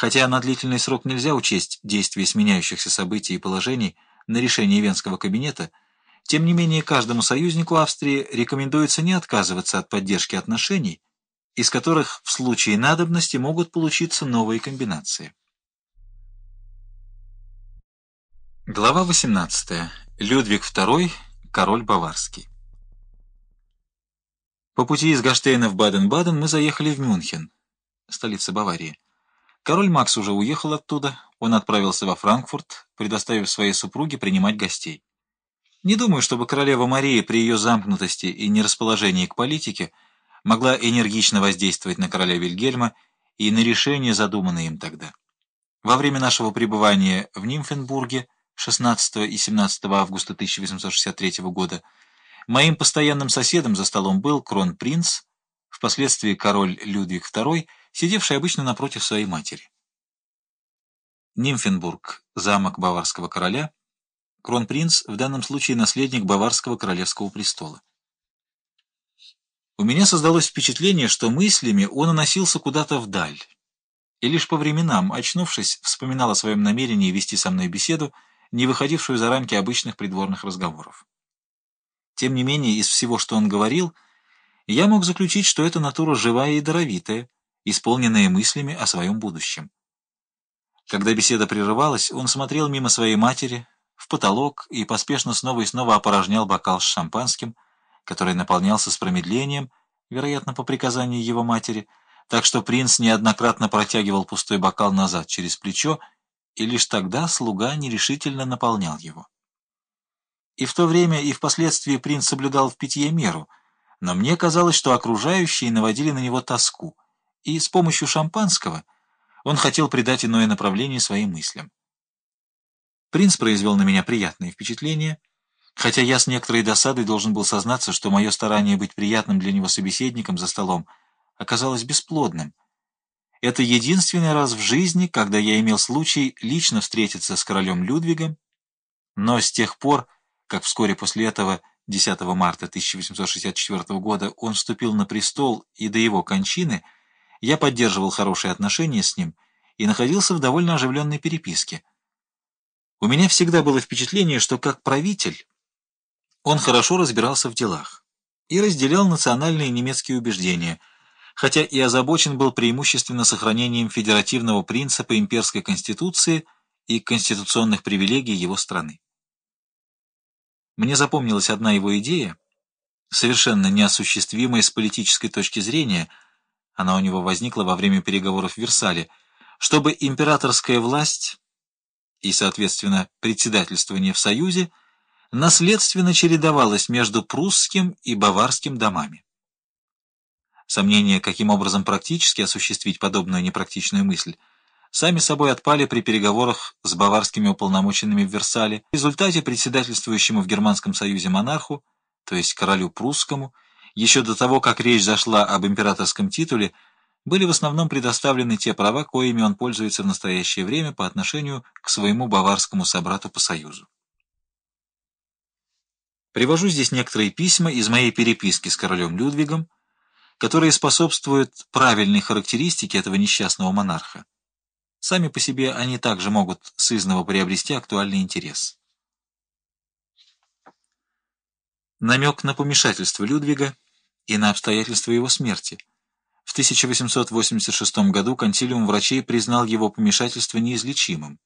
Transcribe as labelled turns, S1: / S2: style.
S1: Хотя на длительный срок нельзя учесть действия сменяющихся событий и положений на решение Венского кабинета, тем не менее каждому союзнику Австрии рекомендуется не отказываться от поддержки отношений, из которых в случае надобности могут получиться новые комбинации. Глава 18. Людвиг II, король баварский. По пути из Гаштейна в Баден-Баден мы заехали в Мюнхен, столица Баварии. Король Макс уже уехал оттуда, он отправился во Франкфурт, предоставив своей супруге принимать гостей. Не думаю, чтобы королева Мария при ее замкнутости и нерасположении к политике могла энергично воздействовать на короля Вильгельма и на решения, задуманные им тогда. Во время нашего пребывания в Нимфенбурге 16 и 17 августа 1863 года моим постоянным соседом за столом был кронпринц, впоследствии король Людвиг II, сидевший обычно напротив своей матери. Нимфенбург, замок баварского короля, кронпринц, в данном случае наследник баварского королевского престола. У меня создалось впечатление, что мыслями он уносился куда-то вдаль, и лишь по временам, очнувшись, вспоминал о своем намерении вести со мной беседу, не выходившую за рамки обычных придворных разговоров. Тем не менее, из всего, что он говорил, я мог заключить, что эта натура живая и даровитая, исполненная мыслями о своем будущем. Когда беседа прерывалась, он смотрел мимо своей матери, в потолок и поспешно снова и снова опорожнял бокал с шампанским, который наполнялся с промедлением, вероятно, по приказанию его матери, так что принц неоднократно протягивал пустой бокал назад через плечо, и лишь тогда слуга нерешительно наполнял его. И в то время, и впоследствии принц соблюдал в питье меру, но мне казалось, что окружающие наводили на него тоску — и с помощью шампанского он хотел придать иное направление своим мыслям. Принц произвел на меня приятное впечатление, хотя я с некоторой досадой должен был сознаться, что мое старание быть приятным для него собеседником за столом оказалось бесплодным. Это единственный раз в жизни, когда я имел случай лично встретиться с королем Людвигом, но с тех пор, как вскоре после этого, 10 марта 1864 года, он вступил на престол и до его кончины – я поддерживал хорошие отношения с ним и находился в довольно оживленной переписке. У меня всегда было впечатление, что как правитель он хорошо разбирался в делах и разделял национальные немецкие убеждения, хотя и озабочен был преимущественно сохранением федеративного принципа имперской конституции и конституционных привилегий его страны. Мне запомнилась одна его идея, совершенно неосуществимая с политической точки зрения – она у него возникла во время переговоров в Версале, чтобы императорская власть и, соответственно, председательствование в Союзе наследственно чередовалось между прусским и баварским домами. Сомнения, каким образом практически осуществить подобную непрактичную мысль, сами собой отпали при переговорах с баварскими уполномоченными в Версале. В результате председательствующему в Германском Союзе монарху, то есть королю прусскому, еще до того, как речь зашла об императорском титуле, были в основном предоставлены те права, коими он пользуется в настоящее время по отношению к своему баварскому собрату по союзу. Привожу здесь некоторые письма из моей переписки с королем Людвигом, которые способствуют правильной характеристике этого несчастного монарха. Сами по себе они также могут сызново приобрести актуальный интерес. Намек на помешательство Людвига и на обстоятельства его смерти. В 1886 году консилиум врачей признал его помешательство неизлечимым.